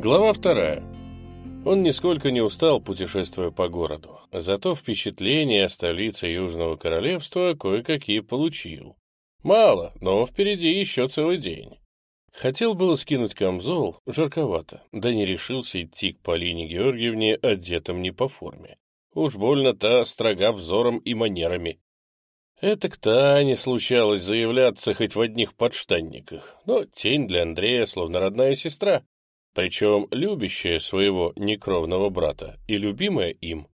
Глава вторая. Он нисколько не устал, путешествуя по городу, зато впечатления о столице Южного Королевства кое-какие получил. Мало, но впереди еще целый день. Хотел было скинуть камзол, жарковато, да не решился идти к Полине Георгиевне, одетым не по форме. Уж больно та строга взором и манерами. Это к Тане случалось заявляться хоть в одних подштанниках, но тень для Андрея словно родная сестра причем любящая своего некровного брата и любимая им.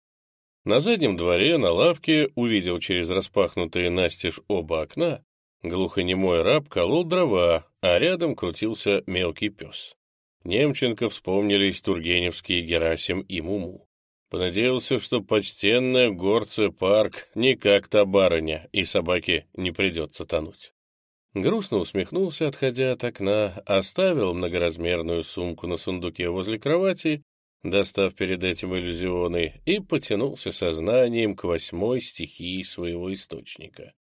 На заднем дворе на лавке увидел через распахнутые настежь оба окна, глухонемой раб колол дрова, а рядом крутился мелкий пес. Немченко вспомнились тургеневские Герасим и Муму. Понадеялся, что почтенная горце парк не как та барыня, и собаке не придется тонуть. Грустно усмехнулся, отходя от окна, оставил многоразмерную сумку на сундуке возле кровати, достав перед этим иллюзионы, и потянулся сознанием к восьмой стихии своего источника.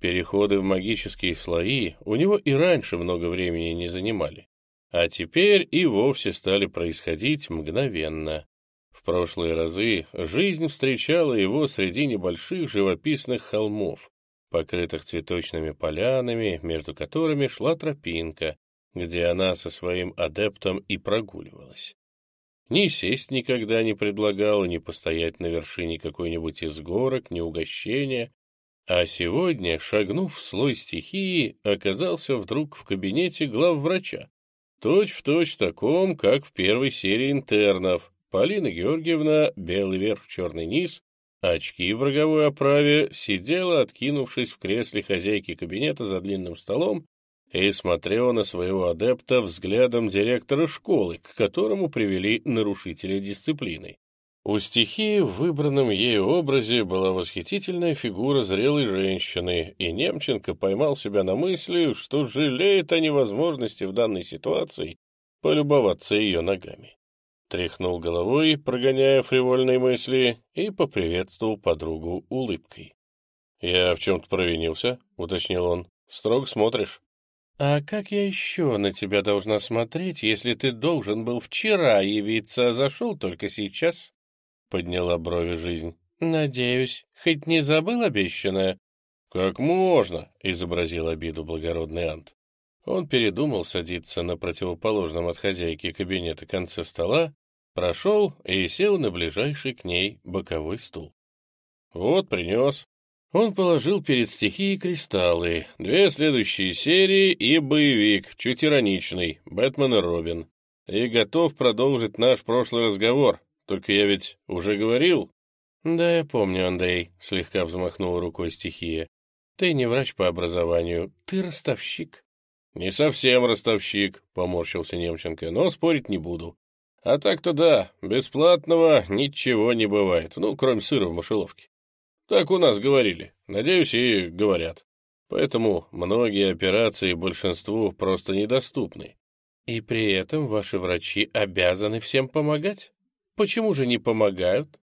Переходы в магические слои у него и раньше много времени не занимали, а теперь и вовсе стали происходить мгновенно. В прошлые разы жизнь встречала его среди небольших живописных холмов, покрытых цветочными полянами, между которыми шла тропинка, где она со своим адептом и прогуливалась. Ни сесть никогда не предлагала, ни постоять на вершине какой-нибудь из горок, ни угощения, а сегодня, шагнув в слой стихии, оказался вдруг в кабинете главврача, точь-в-точь точь таком, как в первой серии интернов. Полина Георгиевна, белый верх, черный низ, Очки в роговой оправе сидела, откинувшись в кресле хозяйки кабинета за длинным столом, и смотрела на своего адепта взглядом директора школы, к которому привели нарушителя дисциплины. У стихии в выбранном ею образе была восхитительная фигура зрелой женщины, и Немченко поймал себя на мысли, что жалеет о невозможности в данной ситуации полюбоваться ее ногами тряхнул головой, прогоняя фривольные мысли, и поприветствовал подругу улыбкой. — Я в чем-то провинился, — уточнил он. — Строго смотришь. — А как я еще на тебя должна смотреть, если ты должен был вчера явиться, а зашел только сейчас? — подняла брови жизнь. — Надеюсь, хоть не забыл обещанное? — Как можно? — изобразил обиду благородный Ант. Он передумал садиться на противоположном от хозяйки кабинета конце стола Прошел и сел на ближайший к ней боковой стул. «Вот, принес». Он положил перед стихией кристаллы, две следующие серии и боевик, чуть ироничный, Бэтмен и Робин. И готов продолжить наш прошлый разговор, только я ведь уже говорил. «Да, я помню, Андрей», — слегка взмахнул рукой стихия. «Ты не врач по образованию, ты ростовщик». «Не совсем ростовщик», — поморщился Немченко, — «но спорить не буду. А так-то да, бесплатного ничего не бывает, ну, кроме сыра в мышеловке. Так у нас говорили, надеюсь, и говорят. Поэтому многие операции большинству просто недоступны. И при этом ваши врачи обязаны всем помогать? Почему же не помогают?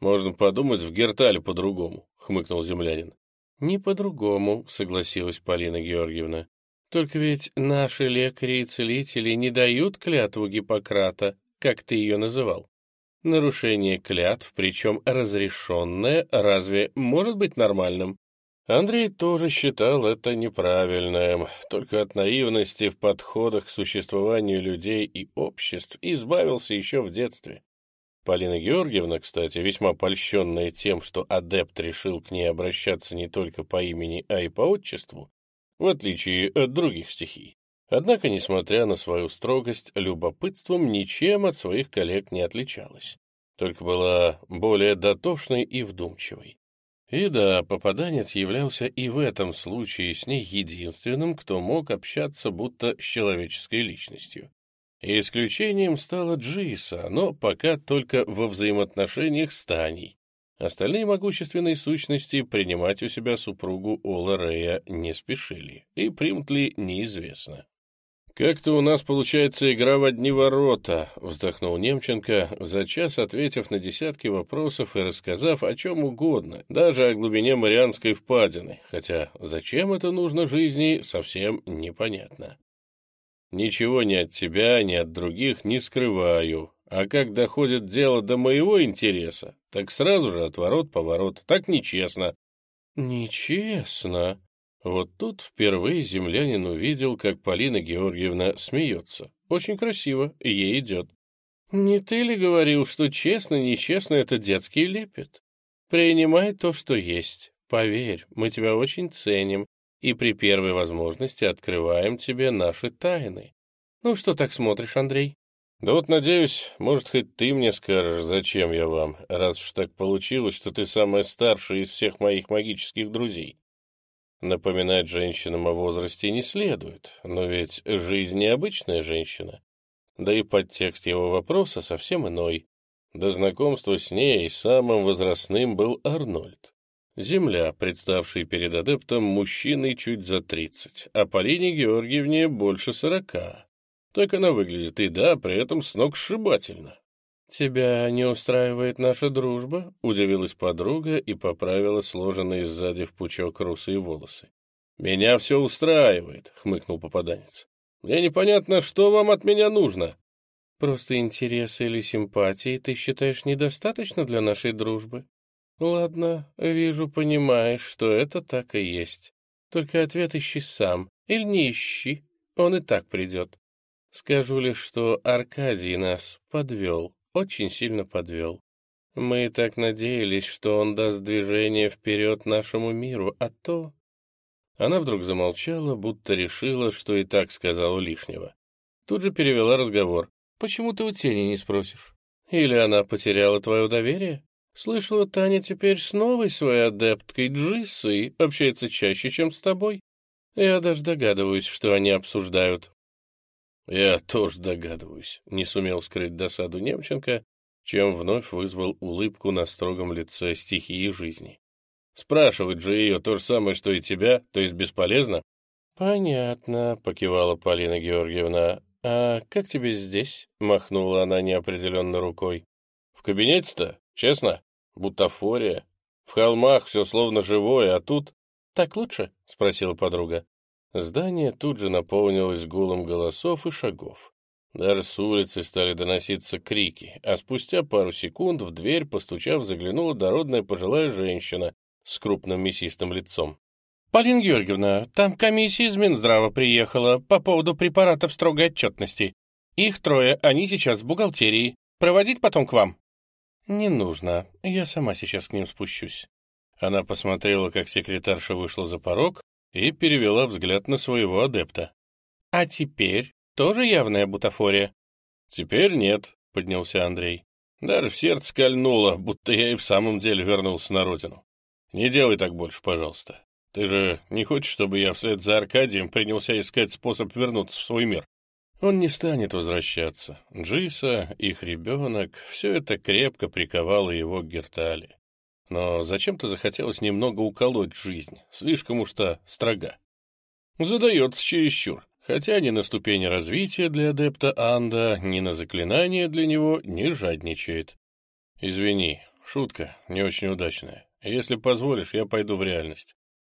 Можно подумать, в Гертале по-другому, хмыкнул землянин. Не по-другому, согласилась Полина Георгиевна. Только ведь наши лекари и целители не дают клятву Гиппократа, как ты ее называл. Нарушение клятв, причем разрешенное, разве может быть нормальным? Андрей тоже считал это неправильным, только от наивности в подходах к существованию людей и обществ избавился еще в детстве. Полина Георгиевна, кстати, весьма польщенная тем, что адепт решил к ней обращаться не только по имени, а и по отчеству, в отличие от других стихий. Однако, несмотря на свою строгость, любопытством ничем от своих коллег не отличалась, только была более дотошной и вдумчивой. И да, попаданец являлся и в этом случае с ней единственным, кто мог общаться будто с человеческой личностью. И исключением стала Джиса, но пока только во взаимоотношениях с Таней, Остальные могущественные сущности принимать у себя супругу Ола Рея не спешили, и примут ли неизвестно. «Как-то у нас получается игра в одни ворота», — вздохнул Немченко, за час ответив на десятки вопросов и рассказав о чем угодно, даже о глубине Марианской впадины, хотя зачем это нужно жизни, совсем непонятно. Ничего ни от тебя, ни от других не скрываю. А как доходит дело до моего интереса, так сразу же отворот-поворот. Так нечестно. Нечестно. Вот тут впервые землянин увидел, как Полина Георгиевна смеется. Очень красиво, ей идет. Не ты ли говорил, что честно-нечестно это детский лепет? Принимай то, что есть. Поверь, мы тебя очень ценим и при первой возможности открываем тебе наши тайны. Ну что так смотришь, Андрей? Да вот, надеюсь, может, хоть ты мне скажешь, зачем я вам, раз уж так получилось, что ты самая старшая из всех моих магических друзей. Напоминать женщинам о возрасте не следует, но ведь жизнь необычная женщина. Да и подтекст его вопроса совсем иной. До знакомства с ней самым возрастным был Арнольд. Земля, представший перед адептом мужчиной чуть за тридцать, а Полине Георгиевне больше сорока. Так она выглядит, и да, при этом сногсшибательно. «Тебя не устраивает наша дружба?» — удивилась подруга и поправила сложенные сзади в пучок русые волосы. «Меня все устраивает», — хмыкнул попаданец. «Мне непонятно, что вам от меня нужно». «Просто интересы или симпатии ты считаешь недостаточно для нашей дружбы?» «Ладно, вижу, понимаешь, что это так и есть. Только ответ ищи сам, или не ищи, он и так придет. Скажу лишь, что Аркадий нас подвел, очень сильно подвел. Мы так надеялись, что он даст движение вперед нашему миру, а то...» Она вдруг замолчала, будто решила, что и так сказала лишнего. Тут же перевела разговор. «Почему ты у тени не спросишь? Или она потеряла твое доверие? Слышала, Таня теперь с новой своей адепткой Джиссой общается чаще, чем с тобой. Я даже догадываюсь, что они обсуждают. Я тоже догадываюсь, не сумел скрыть досаду Немченко, чем вновь вызвал улыбку на строгом лице стихии жизни. Спрашивать же ее то же самое, что и тебя, то есть бесполезно? Понятно, покивала Полина Георгиевна. А как тебе здесь? Махнула она неопределенно рукой. В кабинете-то, честно, бутафория. В холмах все словно живое, а тут... Так лучше? Спросила подруга. Здание тут же наполнилось гулом голосов и шагов. Даже с улицы стали доноситься крики, а спустя пару секунд в дверь, постучав, заглянула дородная пожилая женщина с крупным мясистым лицом. — Полина Георгиевна, там комиссия из Минздрава приехала по поводу препаратов строгой отчетности. Их трое, они сейчас в бухгалтерии. Проводить потом к вам? — Не нужно, я сама сейчас к ним спущусь. Она посмотрела, как секретарша вышла за порог, и перевела взгляд на своего адепта. — А теперь тоже явная бутафория? — Теперь нет, — поднялся Андрей. Даже в сердце кольнуло, будто я и в самом деле вернулся на родину. Не делай так больше, пожалуйста. Ты же не хочешь, чтобы я вслед за Аркадием принялся искать способ вернуться в свой мир? Он не станет возвращаться. Джиса, их ребенок, все это крепко приковало его к Гертале но зачем-то захотелось немного уколоть жизнь, слишком уж-то строга. Задается чересчур, хотя ни на ступени развития для адепта Анда, ни на заклинание для него не жадничает. Извини, шутка не очень удачная. Если позволишь, я пойду в реальность.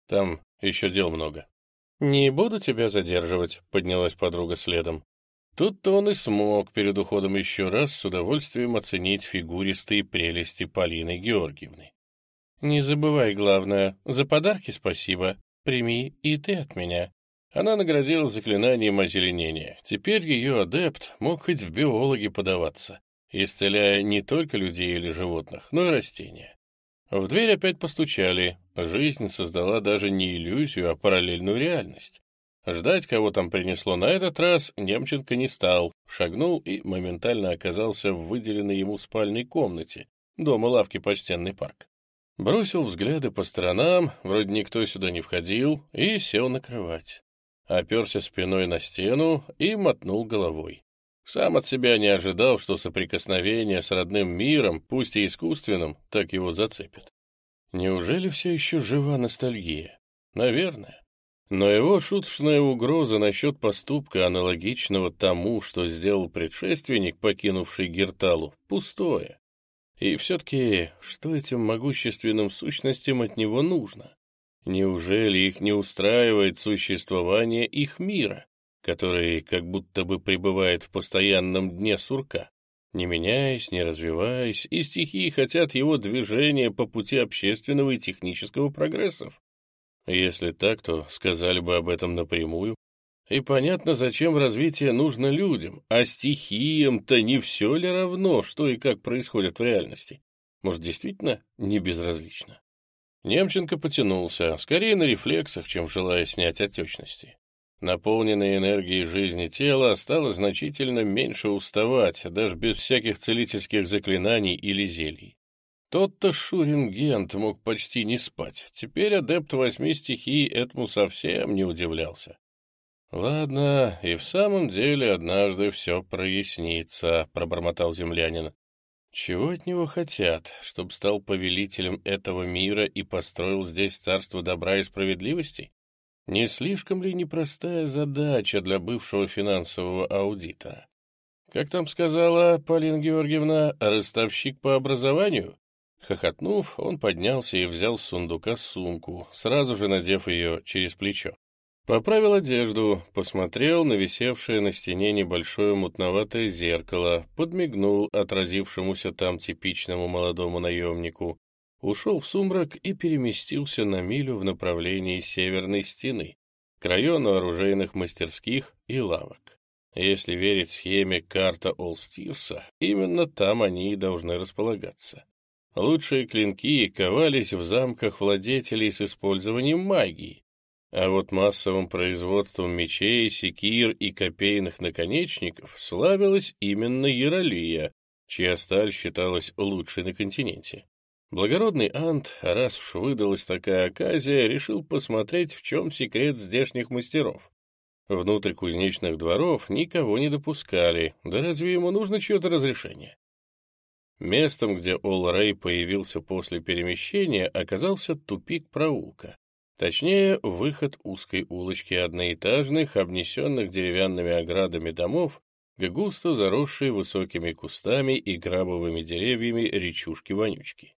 Там еще дел много. «Не буду тебя задерживать», — поднялась подруга следом. Тут-то он и смог перед уходом еще раз с удовольствием оценить фигуристые прелести Полины Георгиевны. Не забывай главное. За подарки спасибо. Прими и ты от меня. Она наградила заклинанием озеленения. Теперь ее адепт мог хоть в биологи подаваться, исцеляя не только людей или животных, но и растения. В дверь опять постучали. Жизнь создала даже не иллюзию, а параллельную реальность. Ждать, кого там принесло на этот раз, Немченко не стал, шагнул и моментально оказался в выделенной ему спальной комнате, дома лавки почтенный парк. Бросил взгляды по сторонам, вроде никто сюда не входил, и сел на кровать. Оперся спиной на стену и мотнул головой. Сам от себя не ожидал, что соприкосновение с родным миром, пусть и искусственным, так его зацепит. Неужели все еще жива ностальгия? Наверное. Но его шуточная угроза насчет поступка, аналогичного тому, что сделал предшественник, покинувший Герталу, пустое. И все-таки, что этим могущественным сущностям от него нужно? Неужели их не устраивает существование их мира? который как будто бы пребывает в постоянном дне сурка, не меняясь, не развиваясь, и стихии хотят его движения по пути общественного и технического прогрессов. Если так, то сказали бы об этом напрямую. И понятно, зачем развитие нужно людям, а стихиям-то не все ли равно, что и как происходит в реальности? Может, действительно не безразлично? Немченко потянулся, скорее на рефлексах, чем желая снять отечности. Наполненное энергией жизни тело стало значительно меньше уставать, даже без всяких целительских заклинаний или зелий. Тот-то Шурингент мог почти не спать. Теперь адепт восьми стихий этому совсем не удивлялся. «Ладно, и в самом деле однажды все прояснится», — пробормотал землянин. «Чего от него хотят? Чтоб стал повелителем этого мира и построил здесь царство добра и справедливости? Не слишком ли непростая задача для бывшего финансового аудитора? Как там сказала Полина Георгиевна, ростовщик по образованию? Хохотнув, он поднялся и взял с сундука сумку, сразу же надев ее через плечо. Поправил одежду, посмотрел на висевшее на стене небольшое мутноватое зеркало, подмигнул отразившемуся там типичному молодому наемнику, ушел в сумрак и переместился на милю в направлении северной стены, к району оружейных мастерских и лавок. Если верить схеме карта Олстирса, именно там они и должны располагаться. Лучшие клинки ковались в замках владетелей с использованием магии, а вот массовым производством мечей, секир и копейных наконечников славилась именно Яролия, чья сталь считалась лучшей на континенте. Благородный Ант, раз уж выдалась такая оказия, решил посмотреть, в чем секрет здешних мастеров. Внутрь кузнечных дворов никого не допускали, да разве ему нужно чье-то разрешение? Местом, где Ол Рэй появился после перемещения, оказался тупик проулка. Точнее, выход узкой улочки одноэтажных, обнесенных деревянными оградами домов, густо заросшей высокими кустами и грабовыми деревьями речушки-вонючки.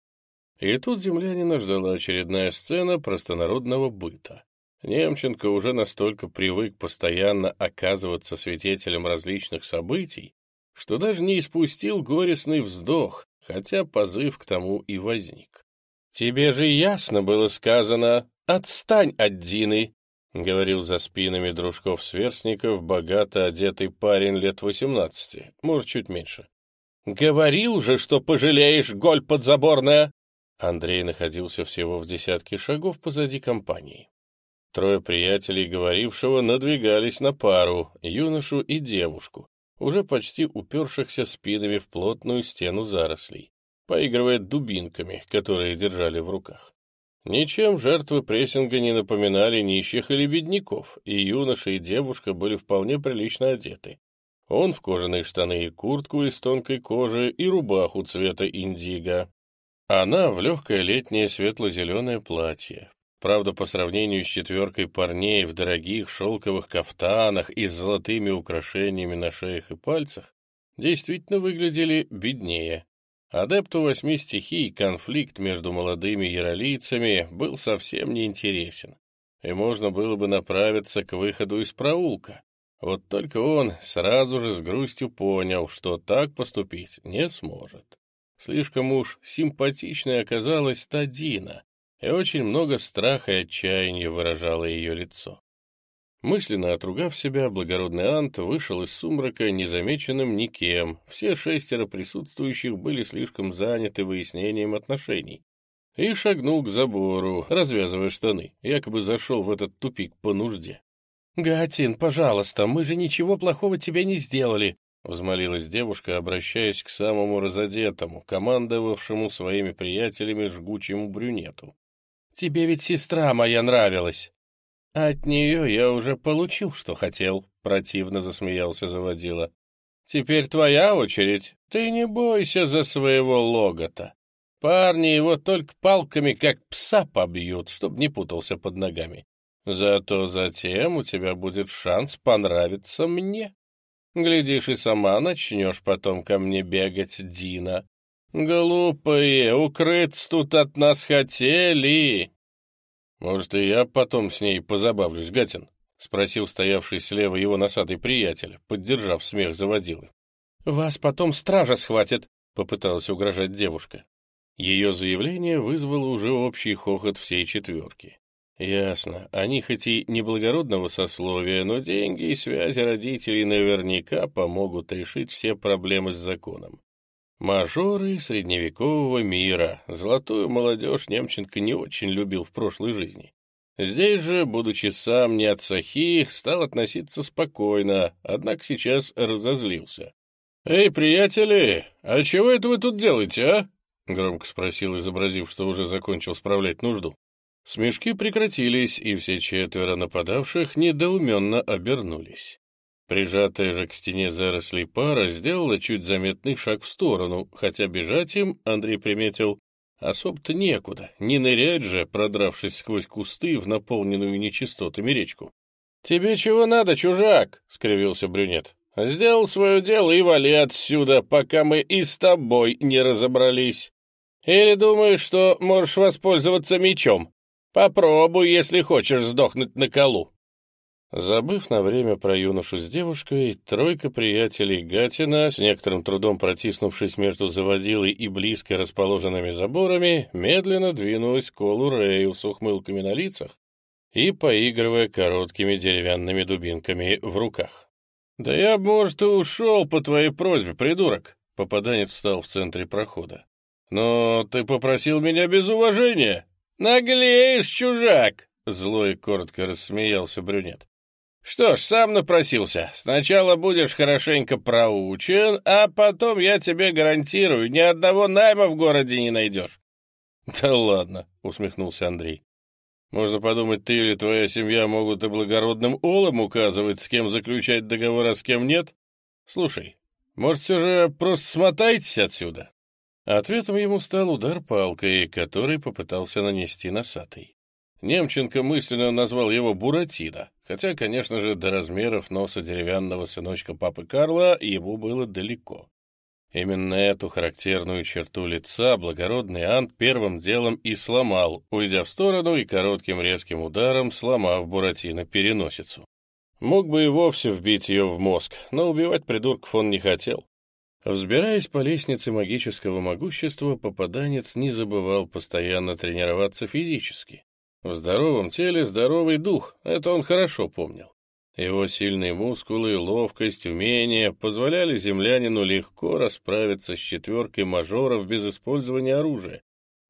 И тут землянина ждала очередная сцена простонародного быта. Немченко уже настолько привык постоянно оказываться свидетелем различных событий, что даже не испустил горестный вздох, хотя позыв к тому и возник. «Тебе же ясно было сказано, отстань от Дины!» — говорил за спинами дружков-сверстников богато одетый парень лет восемнадцати, может, чуть меньше. «Говорил же, что пожалеешь, голь подзаборная!» Андрей находился всего в десятке шагов позади компании. Трое приятелей говорившего надвигались на пару, юношу и девушку, уже почти упершихся спинами в плотную стену зарослей, поигрывая дубинками, которые держали в руках. Ничем жертвы прессинга не напоминали нищих или бедняков, и юноша и девушка были вполне прилично одеты. Он в кожаные штаны и куртку из тонкой кожи и рубаху цвета индиго. Она в легкое летнее светло-зеленое платье, Правда, по сравнению с четверкой парней в дорогих шелковых кафтанах и с золотыми украшениями на шеях и пальцах, действительно выглядели беднее. Адепту восьми стихий конфликт между молодыми яролийцами был совсем неинтересен, и можно было бы направиться к выходу из проулка. Вот только он сразу же с грустью понял, что так поступить не сможет. Слишком уж симпатичной оказалась та Дина, и очень много страха и отчаяния выражало ее лицо. Мысленно отругав себя, благородный Ант вышел из сумрака незамеченным никем, все шестеро присутствующих были слишком заняты выяснением отношений, и шагнул к забору, развязывая штаны, якобы зашел в этот тупик по нужде. «Гатин, пожалуйста, мы же ничего плохого тебе не сделали», — взмолилась девушка, обращаясь к самому разодетому, командовавшему своими приятелями жгучему брюнету. Тебе ведь сестра моя нравилась. От нее я уже получил, что хотел, — противно засмеялся заводила. Теперь твоя очередь. Ты не бойся за своего логота. Парни его только палками, как пса, побьют, чтоб не путался под ногами. Зато затем у тебя будет шанс понравиться мне. Глядишь, и сама начнешь потом ко мне бегать, Дина. «Глупые, укрыться тут от нас хотели!» «Может, и я потом с ней позабавлюсь, Гатин?» спросил стоявший слева его носатый приятель, поддержав смех заводилы. «Вас потом стража схватит», — попыталась угрожать девушка. Ее заявление вызвало уже общий хохот всей четверки. Ясно, они хоть и неблагородного сословия, но деньги и связи родителей наверняка помогут решить все проблемы с законом. Мажоры средневекового мира, золотую молодежь Немченко не очень любил в прошлой жизни. Здесь же, будучи сам не от сахи, стал относиться спокойно, однако сейчас разозлился. «Эй, приятели, а чего это вы тут делаете, а?» — громко спросил, изобразив, что уже закончил справлять нужду. Смешки прекратились, и все четверо нападавших недоуменно обернулись. Прижатая же к стене зарослей пара сделала чуть заметный шаг в сторону, хотя бежать им, Андрей приметил, особо-то некуда, не нырять же, продравшись сквозь кусты в наполненную нечистотами речку. — Тебе чего надо, чужак? — скривился брюнет. — Сделал свое дело и вали отсюда, пока мы и с тобой не разобрались. Или думаешь, что можешь воспользоваться мечом? Попробуй, если хочешь сдохнуть на колу. Забыв на время про юношу с девушкой, тройка приятелей Гатина, с некоторым трудом протиснувшись между заводилой и близко расположенными заборами, медленно двинулась к Колу Рэю с ухмылками на лицах и поигрывая короткими деревянными дубинками в руках. «Да я, может, и ушел по твоей просьбе, придурок!» Попаданец встал в центре прохода. «Но ты попросил меня без уважения!» «Наглеешь, чужак!» — злой и коротко рассмеялся брюнет. Что ж, сам напросился. Сначала будешь хорошенько проучен, а потом я тебе гарантирую, ни одного найма в городе не найдешь. — Да ладно, — усмехнулся Андрей. — Можно подумать, ты или твоя семья могут и благородным олом указывать, с кем заключать договор, а с кем нет. Слушай, может, все же просто смотайтесь отсюда? Ответом ему стал удар палкой, который попытался нанести носатый. Немченко мысленно назвал его Буратино, хотя, конечно же, до размеров носа деревянного сыночка папы Карла ему было далеко. Именно эту характерную черту лица благородный Ант первым делом и сломал, уйдя в сторону и коротким резким ударом сломав Буратино переносицу. Мог бы и вовсе вбить ее в мозг, но убивать придурков он не хотел. Взбираясь по лестнице магического могущества, попаданец не забывал постоянно тренироваться физически. В здоровом теле здоровый дух, это он хорошо помнил. Его сильные мускулы, ловкость, умения позволяли землянину легко расправиться с четверкой мажоров без использования оружия.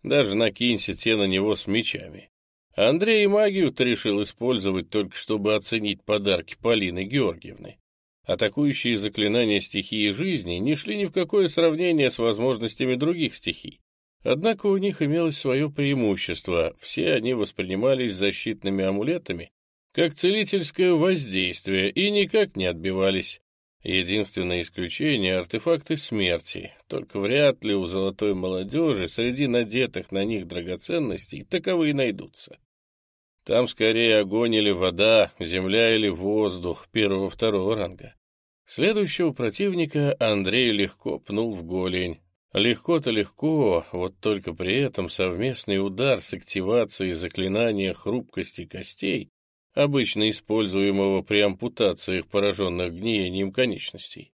Даже накинься те на него с мечами. Андрей магию-то решил использовать только чтобы оценить подарки Полины Георгиевны. Атакующие заклинания стихии жизни не шли ни в какое сравнение с возможностями других стихий. Однако у них имелось свое преимущество, все они воспринимались защитными амулетами как целительское воздействие и никак не отбивались. Единственное исключение — артефакты смерти, только вряд ли у золотой молодежи среди надетых на них драгоценностей таковые найдутся. Там скорее огонь или вода, земля или воздух первого-второго ранга. Следующего противника Андрей легко пнул в голень, Легко-то легко, вот только при этом совместный удар с активацией заклинания хрупкости костей, обычно используемого при ампутациях, пораженных гниением конечностей.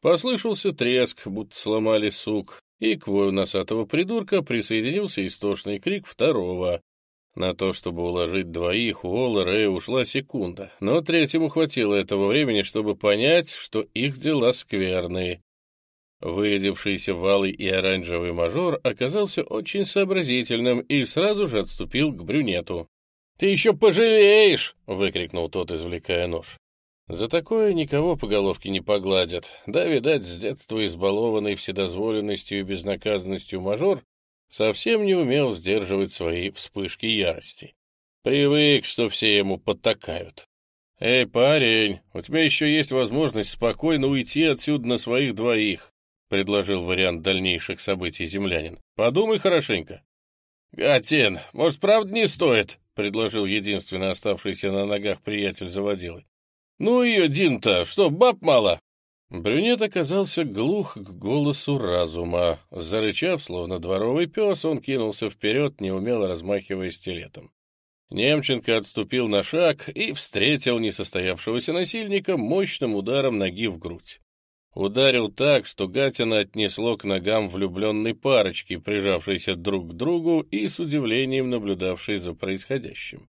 Послышался треск, будто сломали сук, и к вою носатого придурка присоединился истошный крик второго. На то, чтобы уложить двоих, у Ола Рэя ушла секунда, но третьему хватило этого времени, чтобы понять, что их дела скверные, Вырядившийся валый и оранжевый мажор оказался очень сообразительным и сразу же отступил к брюнету. «Ты еще пожалеешь!» — выкрикнул тот, извлекая нож. За такое никого по головке не погладят. Да, видать, с детства избалованный вседозволенностью и безнаказанностью мажор совсем не умел сдерживать свои вспышки ярости. Привык, что все ему подтакают. «Эй, парень, у тебя еще есть возможность спокойно уйти отсюда на своих двоих. — предложил вариант дальнейших событий землянин. «Подумай хорошенько». «Гатин, может, правда не стоит?» — предложил единственный оставшийся на ногах приятель заводилы. «Ну ее, Дин-то, что, баб мало?» Брюнет оказался глух к голосу разума. Зарычав, словно дворовый пес, он кинулся вперед, неумело размахивая стилетом. Немченко отступил на шаг и встретил несостоявшегося насильника мощным ударом ноги в грудь. Ударил так, что Гатина отнесло к ногам влюбленной парочки, прижавшейся друг к другу и с удивлением наблюдавшей за происходящим.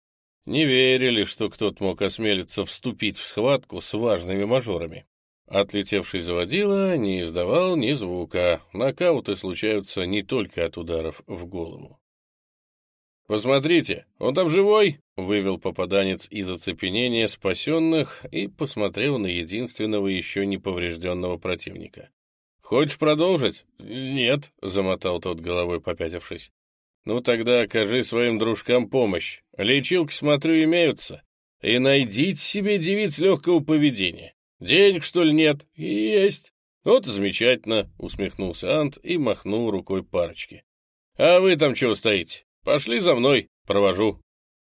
Не верили, что кто-то мог осмелиться вступить в схватку с важными мажорами. Отлетевший заводила не издавал ни звука. Нокауты случаются не только от ударов в голову. «Посмотрите, он там живой!» — вывел попаданец из оцепенения спасенных и посмотрел на единственного еще не поврежденного противника. «Хочешь продолжить?» «Нет», — замотал тот головой, попятившись. «Ну тогда окажи своим дружкам помощь. Лечилки, смотрю, имеются. И найдите себе девиц легкого поведения. Денег, что ли, нет? Есть. Вот замечательно», — усмехнулся Ант и махнул рукой парочки. «А вы там чего стоите? Пошли за мной, провожу.